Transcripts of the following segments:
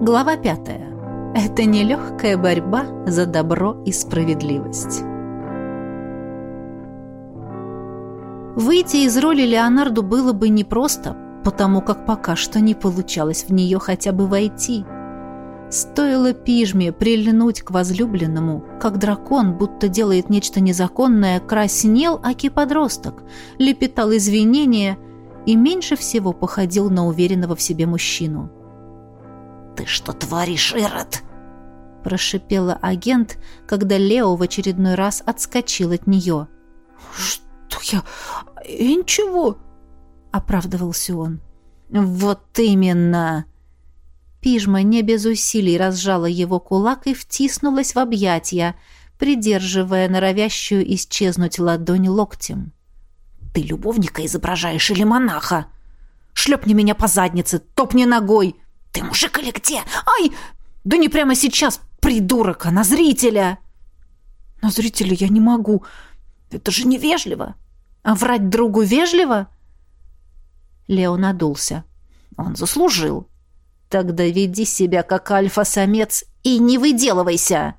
Глава пятая. Это нелегкая борьба за добро и справедливость. Выйти из роли Леонарду было бы непросто, потому как пока что не получалось в нее хотя бы войти. Стоило пижме прильнуть к возлюбленному, как дракон, будто делает нечто незаконное, краснел, аки подросток, лепетал извинения и меньше всего походил на уверенного в себе мужчину. «Ты что творишь, Ирод?» прошипела агент, когда Лео в очередной раз отскочил от нее. «Что я... я ничего...» — оправдывался он. «Вот именно!» Пижма не без усилий разжала его кулак и втиснулась в объятия, придерживая норовящую исчезнуть ладонь локтем. «Ты любовника изображаешь или монаха? Шлепни меня по заднице, топни ногой! Ты мужик или где? Ай! Да не прямо сейчас, придурок, а на зрителя!» «На зрителя я не могу. Это же невежливо!» «А врать другу вежливо?» Лео надулся. «Он заслужил!» Тогда веди себя как альфа-самец и не выделывайся.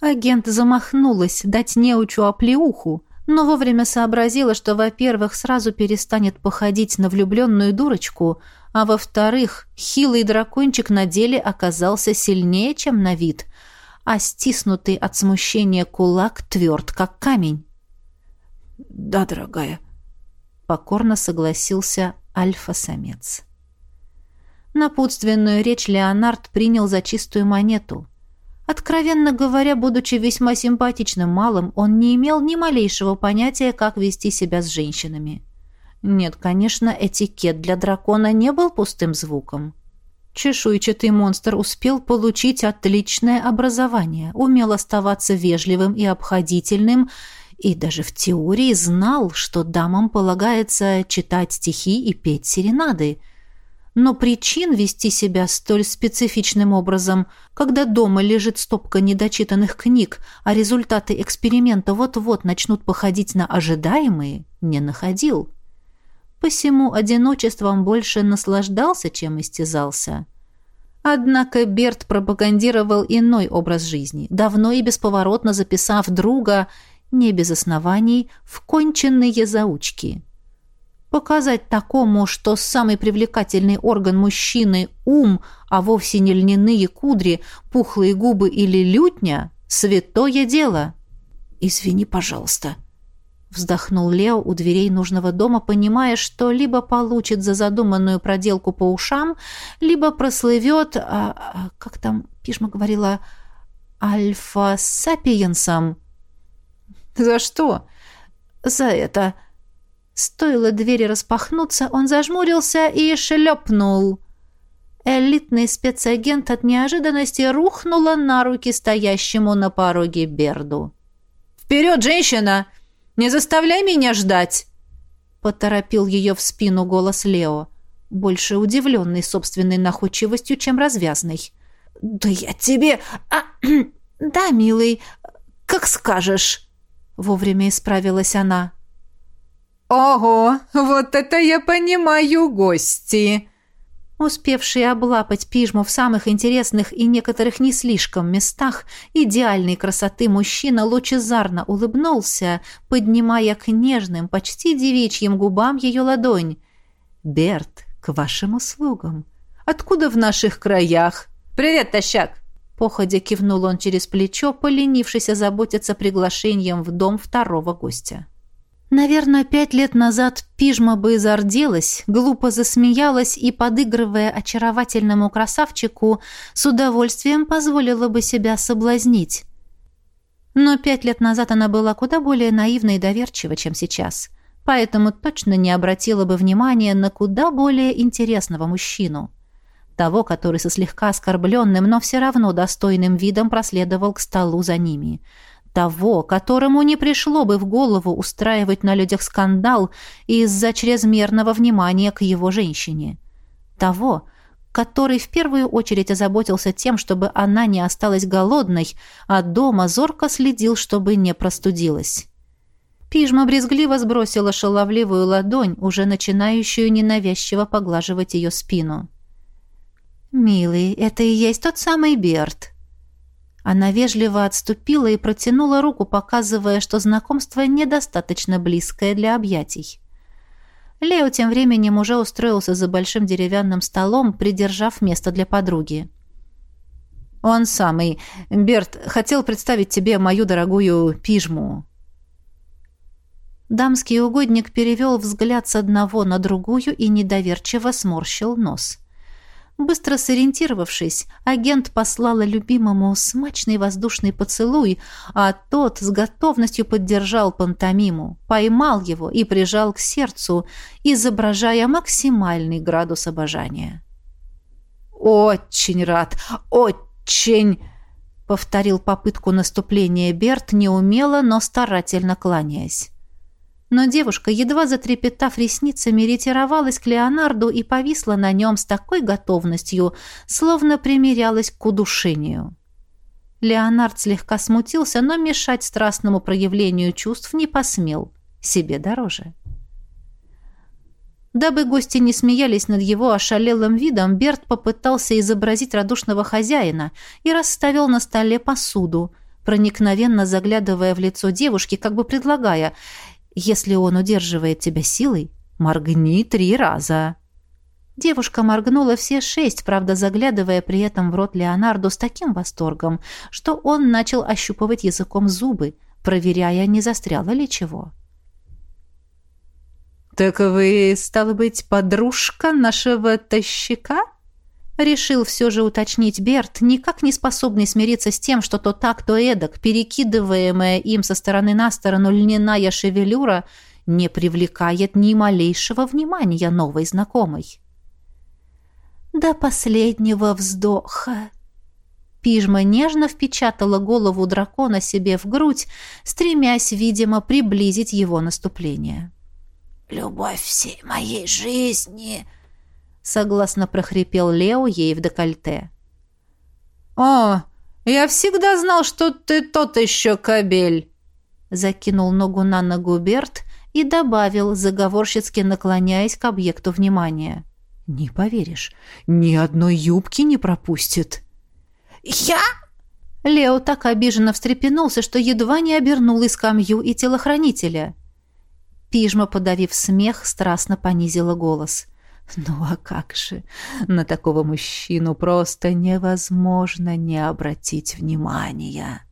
Агент замахнулась дать неучу оплеуху, но вовремя сообразила, что, во-первых, сразу перестанет походить на влюбленную дурочку, а во-вторых, хилый дракончик на деле оказался сильнее, чем на вид, а стиснутый от смущения кулак тверд, как камень. «Да, дорогая», — покорно согласился альфа-самец. Напутственную речь Леонард принял за чистую монету. Откровенно говоря, будучи весьма симпатичным малым, он не имел ни малейшего понятия, как вести себя с женщинами. Нет, конечно, этикет для дракона не был пустым звуком. Чешуйчатый монстр успел получить отличное образование, умел оставаться вежливым и обходительным, и даже в теории знал, что дамам полагается читать стихи и петь серенады – но причин вести себя столь специфичным образом, когда дома лежит стопка недочитанных книг, а результаты эксперимента вот-вот начнут походить на ожидаемые, не находил. Посему одиночеством больше наслаждался, чем истязался. Однако Берт пропагандировал иной образ жизни, давно и бесповоротно записав друга, не без оснований, в конченные заучки – Показать такому, что самый привлекательный орган мужчины – ум, а вовсе не льняные кудри, пухлые губы или лютня – святое дело. «Извини, пожалуйста», – вздохнул Лео у дверей нужного дома, понимая, что либо получит за задуманную проделку по ушам, либо прослывет, а, а, как там Пишма говорила, альфа-сапиенсом. «За что?» «За это», – Стоило двери распахнуться, он зажмурился и шлепнул. Элитный спецагент от неожиданности рухнула на руки стоящему на пороге Берду. «Вперед, женщина! Не заставляй меня ждать!» Поторопил ее в спину голос Лео, больше удивленный собственной находчивостью, чем развязный. «Да я тебе... А, да, милый, как скажешь!» Вовремя исправилась она. «Ого, вот это я понимаю, гости!» Успевший облапать пижму в самых интересных и некоторых не слишком местах, идеальной красоты мужчина лучезарно улыбнулся, поднимая к нежным, почти девичьим губам ее ладонь. «Берт, к вашим услугам. Откуда в наших краях?» «Привет, тащак!» Походя кивнул он через плечо, поленившись озаботиться приглашением в дом второго гостя. Наверное, пять лет назад пижма бы зарделась, глупо засмеялась и, подыгрывая очаровательному красавчику, с удовольствием позволила бы себя соблазнить. Но пять лет назад она была куда более наивна и доверчива, чем сейчас, поэтому точно не обратила бы внимания на куда более интересного мужчину. Того, который со слегка оскорбленным, но все равно достойным видом проследовал к столу за ними – того, которому не пришло бы в голову устраивать на людях скандал из-за чрезмерного внимания к его женщине. Того, который в первую очередь озаботился тем, чтобы она не осталась голодной, а дома зорко следил, чтобы не простудилась. Пижма брезгливо сбросила шаловливую ладонь, уже начинающую ненавязчиво поглаживать ее спину. «Милый, это и есть тот самый Берт». Она вежливо отступила и протянула руку, показывая, что знакомство недостаточно близкое для объятий. Лео тем временем уже устроился за большим деревянным столом, придержав место для подруги. «Он самый. Берт, хотел представить тебе мою дорогую пижму». Дамский угодник перевел взгляд с одного на другую и недоверчиво сморщил нос. Быстро сориентировавшись, агент послала любимому смачный воздушный поцелуй, а тот с готовностью поддержал пантомиму, поймал его и прижал к сердцу, изображая максимальный градус обожания. «Очень рад! Очень!» — повторил попытку наступления Берт неумело, но старательно кланяясь. Но девушка, едва затрепетав ресницами, ретировалась к Леонарду и повисла на нем с такой готовностью, словно примирялась к удушению. Леонард слегка смутился, но мешать страстному проявлению чувств не посмел. Себе дороже. Дабы гости не смеялись над его ошалелым видом, Берт попытался изобразить радушного хозяина и расставил на столе посуду, проникновенно заглядывая в лицо девушки, как бы предлагая если он удерживает тебя силой, моргни три раза». Девушка моргнула все шесть, правда, заглядывая при этом в рот Леонарду с таким восторгом, что он начал ощупывать языком зубы, проверяя, не застряло ли чего. «Так вы, стало быть, подружка нашего тащика?» Решил все же уточнить Берт, никак не способный смириться с тем, что то так, то эдак, перекидываемая им со стороны на сторону льняная шевелюра, не привлекает ни малейшего внимания новой знакомой. До последнего вздоха. Пижма нежно впечатала голову дракона себе в грудь, стремясь, видимо, приблизить его наступление. «Любовь всей моей жизни!» Согласно прохрипел Лео ей в декольте. «О, я всегда знал, что ты тот еще кобель!» Закинул ногу на ногу Берт и добавил, заговорщицки наклоняясь к объекту внимания. «Не поверишь, ни одной юбки не пропустит». «Я?» Лео так обиженно встрепенулся, что едва не обернул и скамью, и телохранителя. Пижма, подавив смех, страстно понизила голос. Ну а как же? На такого мужчину просто невозможно не обратить внимания.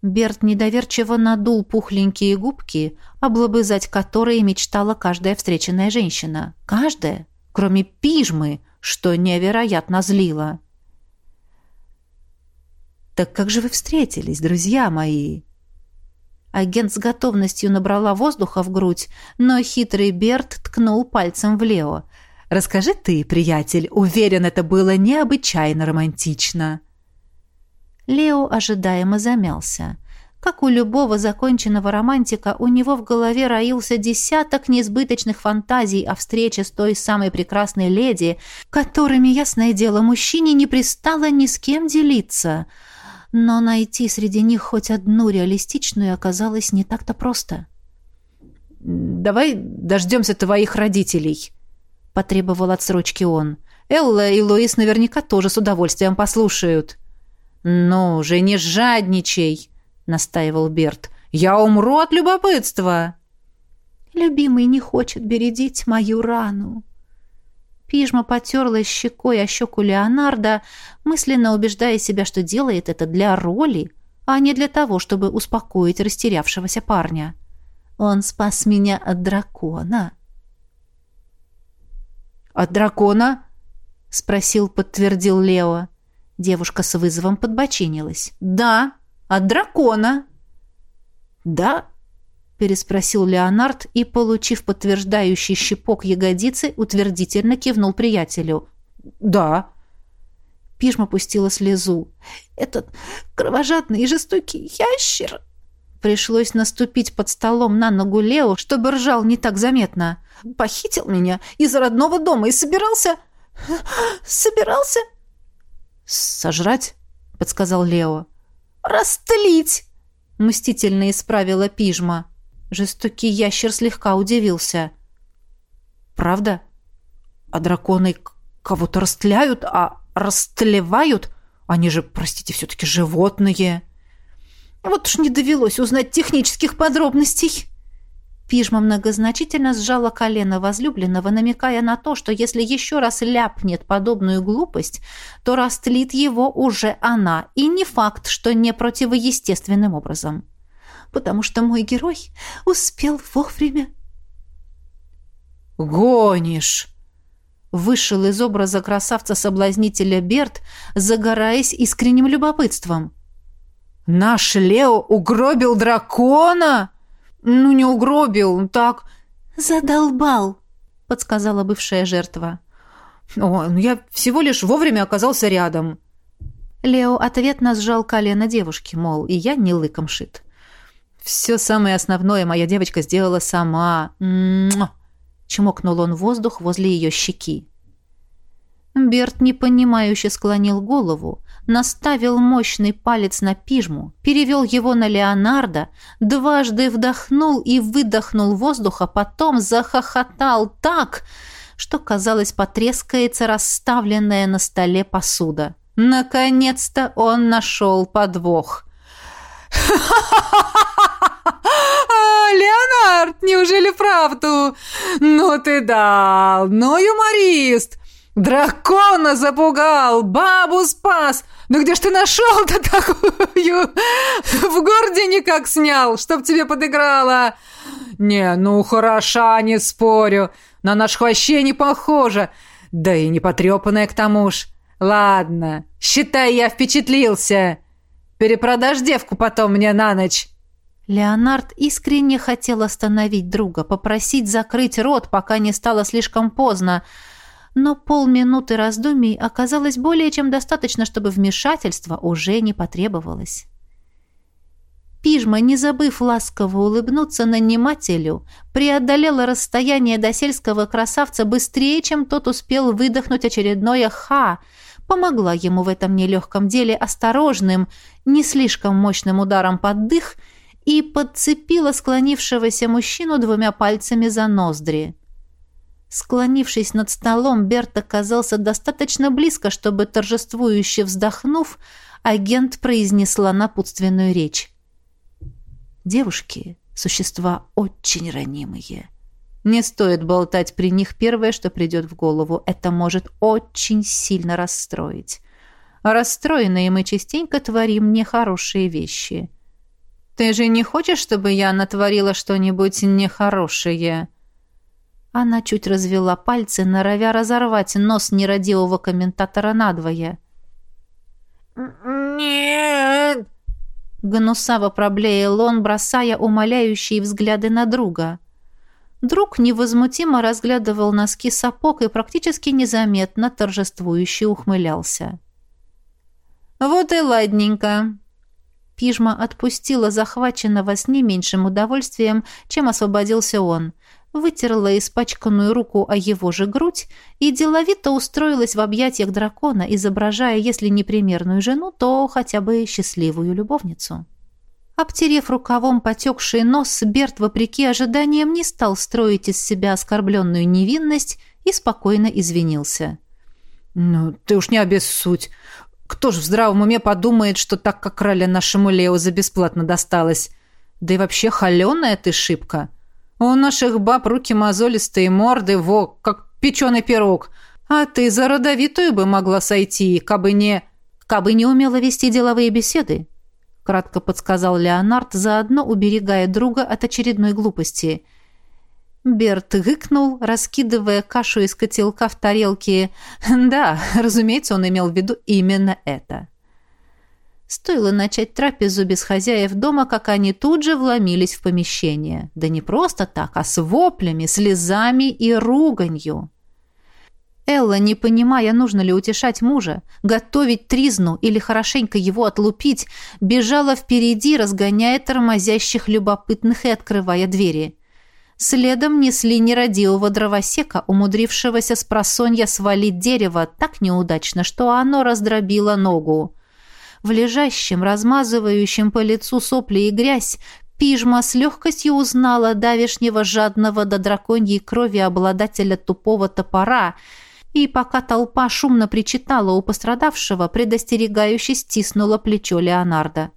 Берт недоверчиво надул пухленькие губки, облобызать которые мечтала каждая встреченная женщина. Каждая, кроме пижмы, что невероятно злило. «Так как же вы встретились, друзья мои?» Агент с готовностью набрала воздуха в грудь, но хитрый Берт ткнул пальцем в Лео. «Расскажи ты, приятель, уверен, это было необычайно романтично». Лео ожидаемо замялся. Как у любого законченного романтика, у него в голове роился десяток неизбыточных фантазий о встрече с той самой прекрасной леди, которыми, ясное дело, мужчине не пристало ни с кем делиться — но найти среди них хоть одну реалистичную оказалось не так-то просто. «Давай дождемся твоих родителей», — потребовал отсрочки он. «Элла и Луис наверняка тоже с удовольствием послушают». «Ну же, не жадничай», — настаивал Берт. «Я умру от любопытства». «Любимый не хочет бередить мою рану», Пижма потерла щекой о щеку Леонардо, мысленно убеждая себя, что делает это для роли, а не для того, чтобы успокоить растерявшегося парня. Он спас меня от дракона. «От дракона?» — спросил, подтвердил Лео. Девушка с вызовом подбочинилась. «Да, от дракона». «Да?» Переспросил Леонард и, получив подтверждающий щепок ягодицы, утвердительно кивнул приятелю. «Да». Пижма пустила слезу. «Этот кровожадный и жестокий ящер!» Пришлось наступить под столом на ногу Лео, чтобы ржал не так заметно. «Похитил меня из родного дома и собирался... собирался...» «Сожрать?» — подсказал Лео. «Растлить!» — мстительно исправила Пижма. Жестокий ящер слегка удивился. «Правда? А драконы кого-то растляют, а растлевают? Они же, простите, все-таки животные. Вот уж не довелось узнать технических подробностей. Пижма многозначительно сжала колено возлюбленного, намекая на то, что если еще раз ляпнет подобную глупость, то растлит его уже она, и не факт, что не противоестественным образом. Потому что мой герой успел вовремя. «Гонишь!» Вышел из образа красавца-соблазнителя Берт, загораясь искренним любопытством. «Наш Лео угробил дракона?» «Ну, не угробил, так...» «Задолбал», — подсказала бывшая жертва. «О, я всего лишь вовремя оказался рядом». Лео ответно сжал колено девушки, мол, и я не лыком шит. «Все самое основное моя девочка сделала сама». М-м-м. Чмокнул он воздух возле ее щеки. Берт непонимающе склонил голову, наставил мощный палец на пижму, перевел его на Леонардо, дважды вдохнул и выдохнул воздуха, потом захохотал так, что, казалось, потрескается расставленная на столе посуда. Наконец-то он нашел подвох. Леонард, неужели правду? Ну ты дал, ну юморист! Дракона запугал, бабу спас! Ну где ж ты нашел-то такую? В городе никак снял, чтоб тебе подыграла. Не, ну хороша, не спорю. На наш вообще не похожа. Да и не потрепанная к тому ж. Ладно, считай, я впечатлился. Перепродашь девку потом мне на ночь. Леонард искренне хотел остановить друга, попросить закрыть рот, пока не стало слишком поздно, но полминуты раздумий оказалось более чем достаточно, чтобы вмешательство уже не потребовалось. Пижма, не забыв ласково улыбнуться нанимателю, преодолела расстояние до сельского красавца быстрее, чем тот успел выдохнуть очередное «ха», помогла ему в этом нелегком деле осторожным, не слишком мощным ударом под дых и подцепила склонившегося мужчину двумя пальцами за ноздри. Склонившись над столом, Берт оказался достаточно близко, чтобы, торжествующе вздохнув, агент произнесла напутственную речь. «Девушки — существа очень ранимые. Не стоит болтать при них первое, что придет в голову. Это может очень сильно расстроить. А расстроенные мы частенько творим нехорошие вещи. Ты же не хочешь, чтобы я натворила что-нибудь нехорошее?» Она чуть развела пальцы, норовя разорвать нос нерадивого комментатора надвое. «Нет!» Гнусаво проблеял он, бросая умоляющие взгляды на друга. Друг невозмутимо разглядывал носки сапог и практически незаметно торжествующе ухмылялся. «Вот и ладненько!» Пижма отпустила захваченного с не меньшим удовольствием, чем освободился он – вытерла испачканную руку о его же грудь и деловито устроилась в объятиях дракона, изображая, если не примерную жену, то хотя бы счастливую любовницу. Обтерев рукавом потекший нос, Берт, вопреки ожиданиям, не стал строить из себя оскорбленную невинность и спокойно извинился. «Ну, ты уж не обессудь. Кто ж в здравом уме подумает, что так, как краля нашему Лео за бесплатно досталось? Да и вообще холеная ты шибко!» У наших баб руки мозолистые, морды, во, как печеный пирог. А ты за родовитую бы могла сойти, кабы не... Кабы не умела вести деловые беседы, кратко подсказал Леонард, заодно уберегая друга от очередной глупости. Берт гыкнул, раскидывая кашу из котелка в тарелке. Да, разумеется, он имел в виду именно это. Стоило начать трапезу без хозяев дома, как они тут же вломились в помещение. Да не просто так, а с воплями, слезами и руганью. Элла, не понимая, нужно ли утешать мужа, готовить тризну или хорошенько его отлупить, бежала впереди, разгоняя тормозящих любопытных и открывая двери. Следом несли нерадивого дровосека, умудрившегося с просонья свалить дерево так неудачно, что оно раздробило ногу. В лежащем, размазывающем по лицу сопли и грязь, Пижма с легкостью узнала давешнего жадного до драконьей крови обладателя тупого топора И пока толпа шумно причитала у пострадавшего, предостерегающе стиснула плечо Леонардо.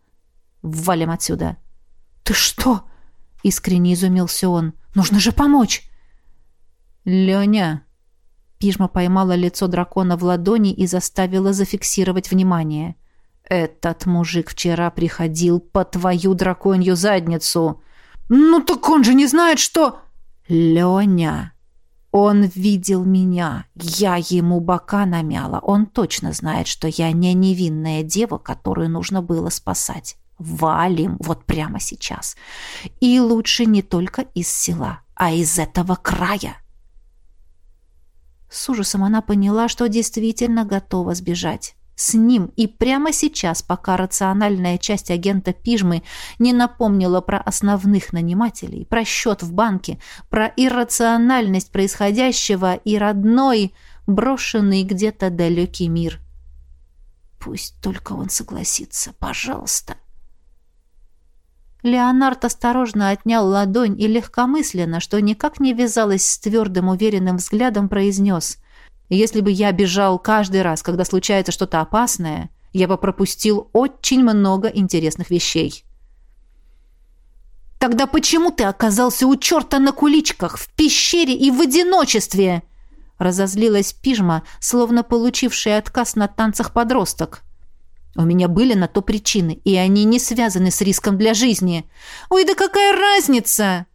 «Валим отсюда!» «Ты что?» — искренне изумился он. «Нужно же помочь!» «Леня!» Пижма поймала лицо дракона в ладони и заставила зафиксировать внимание. «Этот мужик вчера приходил по твою драконью задницу!» «Ну так он же не знает, что...» «Леня!» Он видел меня. Я ему бока намяла. Он точно знает, что я не невинная дева, которую нужно было спасать. Валим вот прямо сейчас. И лучше не только из села, а из этого края. С ужасом она поняла, что действительно готова сбежать. С ним и прямо сейчас, пока рациональная часть агента Пижмы не напомнила про основных нанимателей, про счет в банке, про иррациональность происходящего и родной, брошенный где-то далекий мир. Пусть только он согласится, пожалуйста. Леонард осторожно отнял ладонь и легкомысленно, что никак не вязалось с твердым уверенным взглядом, произнес «Если бы я бежал каждый раз, когда случается что-то опасное, я бы пропустил очень много интересных вещей». «Тогда почему ты оказался у черта на куличках, в пещере и в одиночестве?» Разозлилась пижма, словно получившая отказ на танцах подросток. У меня были на то причины, и они не связаны с риском для жизни. Ой, да какая разница?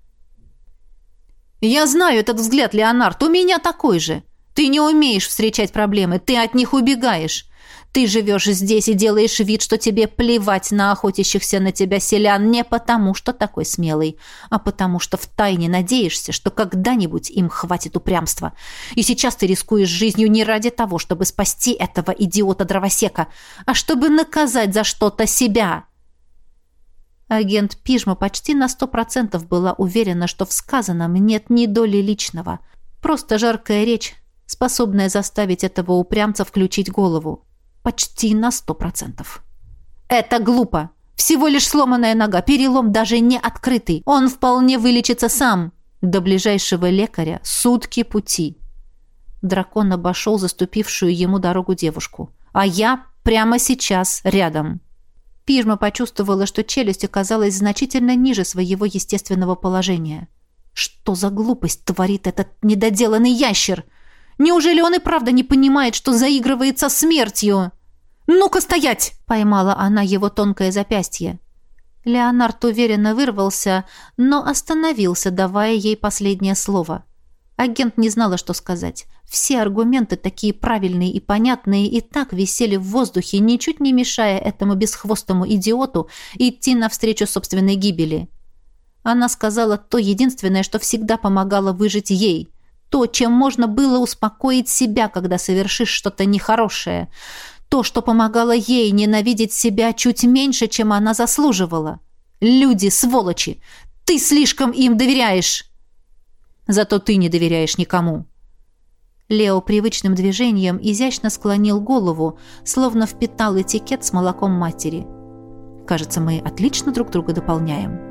Я знаю этот взгляд, Леонард, у меня такой же. Ты не умеешь встречать проблемы, ты от них убегаешь. Ты живешь здесь и делаешь вид, что тебе плевать на охотящихся на тебя селян не потому, что такой смелый, а потому что втайне надеешься, что когда-нибудь им хватит упрямства. И сейчас ты рискуешь жизнью не ради того, чтобы спасти этого идиота-дровосека, а чтобы наказать за что-то себя. Агент Пижма почти на сто процентов была уверена, что в сказанном нет ни доли личного. Просто жаркая речь, способная заставить этого упрямца включить голову. Почти на сто процентов. Это глупо. Всего лишь сломанная нога, перелом даже не открытый. Он вполне вылечится сам. До ближайшего лекаря сутки пути. Дракон обошел заступившую ему дорогу девушку. А я прямо сейчас рядом. Пижма почувствовала, что челюсть оказалась значительно ниже своего естественного положения. Что за глупость творит этот недоделанный ящер? Неужели он и правда не понимает, что заигрывается смертью? «Ну-ка стоять!» — поймала она его тонкое запястье. Леонард уверенно вырвался, но остановился, давая ей последнее слово. Агент не знала, что сказать. Все аргументы, такие правильные и понятные, и так висели в воздухе, ничуть не мешая этому бесхвостому идиоту идти навстречу собственной гибели. Она сказала то единственное, что всегда помогало выжить ей. То, чем можно было успокоить себя, когда совершишь что-то нехорошее — то, что помогало ей ненавидеть себя чуть меньше, чем она заслуживала. Люди, сволочи! Ты слишком им доверяешь! Зато ты не доверяешь никому. Лео привычным движением изящно склонил голову, словно впитал этикет с молоком матери. Кажется, мы отлично друг друга дополняем.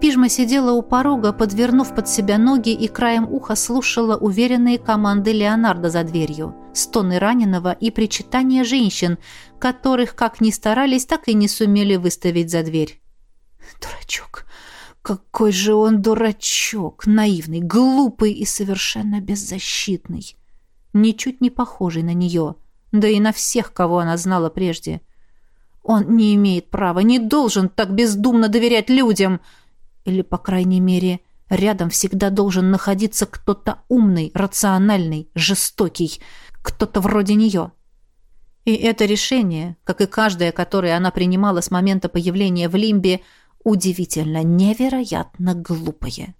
Пижма сидела у порога, подвернув под себя ноги и краем уха слушала уверенные команды Леонардо за дверью, стоны раненого и причитания женщин, которых, как ни старались, так и не сумели выставить за дверь. Дурачок! Какой же он дурачок! Наивный, глупый и совершенно беззащитный. Ничуть не похожий на нее, да и на всех, кого она знала прежде. Он не имеет права, не должен так бездумно доверять людям — или, по крайней мере, рядом всегда должен находиться кто-то умный, рациональный, жестокий, кто-то вроде нее. И это решение, как и каждое, которое она принимала с момента появления в Лимбе, удивительно, невероятно глупое.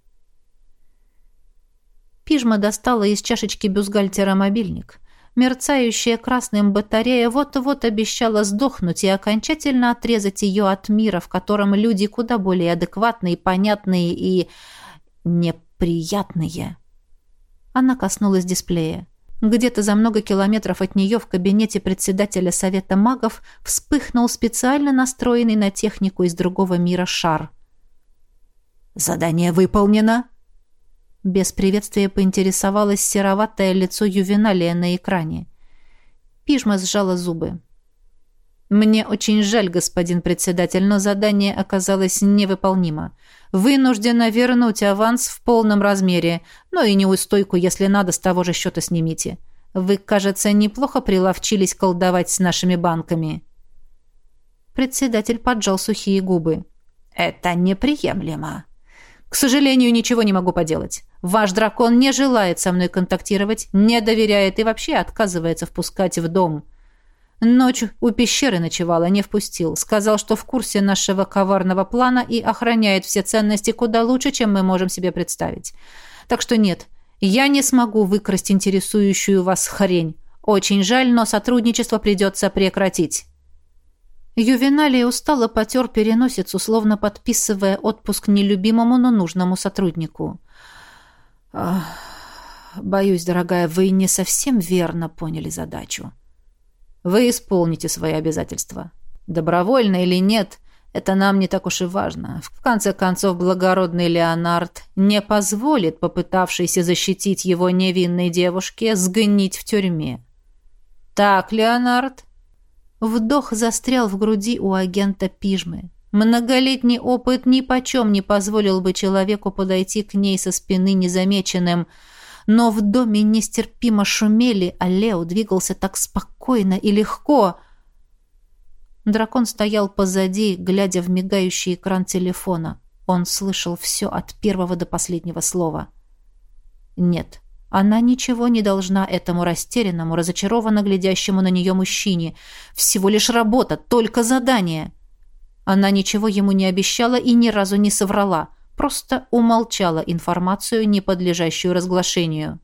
Пижма достала из чашечки бюстгальтера мобильник. Мерцающая красным батарея вот-вот обещала сдохнуть и окончательно отрезать ее от мира, в котором люди куда более адекватные, понятные и неприятные. Она коснулась дисплея. Где-то за много километров от нее в кабинете председателя Совета магов вспыхнул специально настроенный на технику из другого мира шар. Задание выполнено?» Без приветствия поинтересовалось сероватое лицо Ювеналия на экране. Пижма сжала зубы. «Мне очень жаль, господин председатель, но задание оказалось невыполнимо. Вынуждена вернуть аванс в полном размере, но и неустойку, если надо, с того же счета снимите. Вы, кажется, неплохо приловчились колдовать с нашими банками». Председатель поджал сухие губы. «Это неприемлемо». «К сожалению, ничего не могу поделать. Ваш дракон не желает со мной контактировать, не доверяет и вообще отказывается впускать в дом. Ночь у пещеры ночевала, не впустил. Сказал, что в курсе нашего коварного плана и охраняет все ценности куда лучше, чем мы можем себе представить. Так что нет, я не смогу выкрасть интересующую вас хрень. Очень жаль, но сотрудничество придется прекратить». Ювеналий устало потер переносицу, словно подписывая отпуск нелюбимому, но нужному сотруднику. «Боюсь, дорогая, вы не совсем верно поняли задачу. Вы исполните свои обязательства. Добровольно или нет, это нам не так уж и важно. В конце концов, благородный Леонард не позволит попытавшейся защитить его невинной девушке сгнить в тюрьме. Так, Леонард?» Вдох застрял в груди у агента Пижмы. Многолетний опыт ни почем не позволил бы человеку подойти к ней со спины незамеченным, но в доме нестерпимо шумели, а Лео двигался так спокойно и легко. Дракон стоял позади, глядя в мигающий экран телефона. Он слышал все от первого до последнего слова. «Нет, она ничего не должна этому растерянному, разочарованно глядящему на нее мужчине. Всего лишь работа, только задание. Она ничего ему не обещала и ни разу не соврала, просто умолчала информацию, не подлежащую разглашению.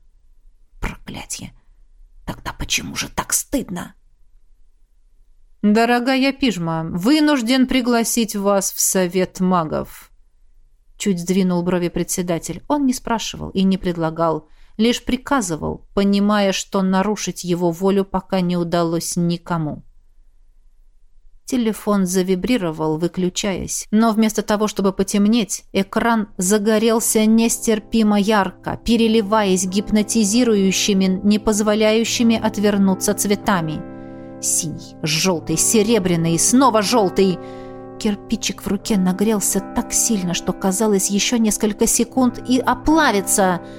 Проклятье! Тогда почему же так стыдно? «Дорогая Пижма, вынужден пригласить вас в совет магов». Чуть сдвинул брови председатель. Он не спрашивал и не предлагал лишь приказывал, понимая, что нарушить его волю пока не удалось никому. Телефон завибрировал, выключаясь, но вместо того, чтобы потемнеть, экран загорелся нестерпимо ярко, переливаясь гипнотизирующими, не позволяющими отвернуться цветами. Синий, желтый, серебряный снова желтый. Кирпичик в руке нагрелся так сильно, что казалось еще несколько секунд и оплавится —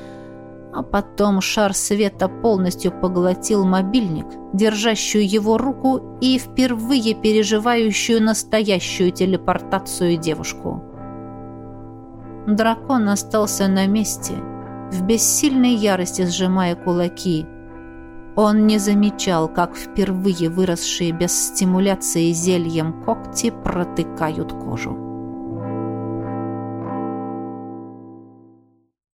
а потом шар света полностью поглотил мобильник, держащую его руку и впервые переживающую настоящую телепортацию девушку. Дракон остался на месте, в бессильной ярости сжимая кулаки. Он не замечал, как впервые выросшие без стимуляции зельем когти протыкают кожу.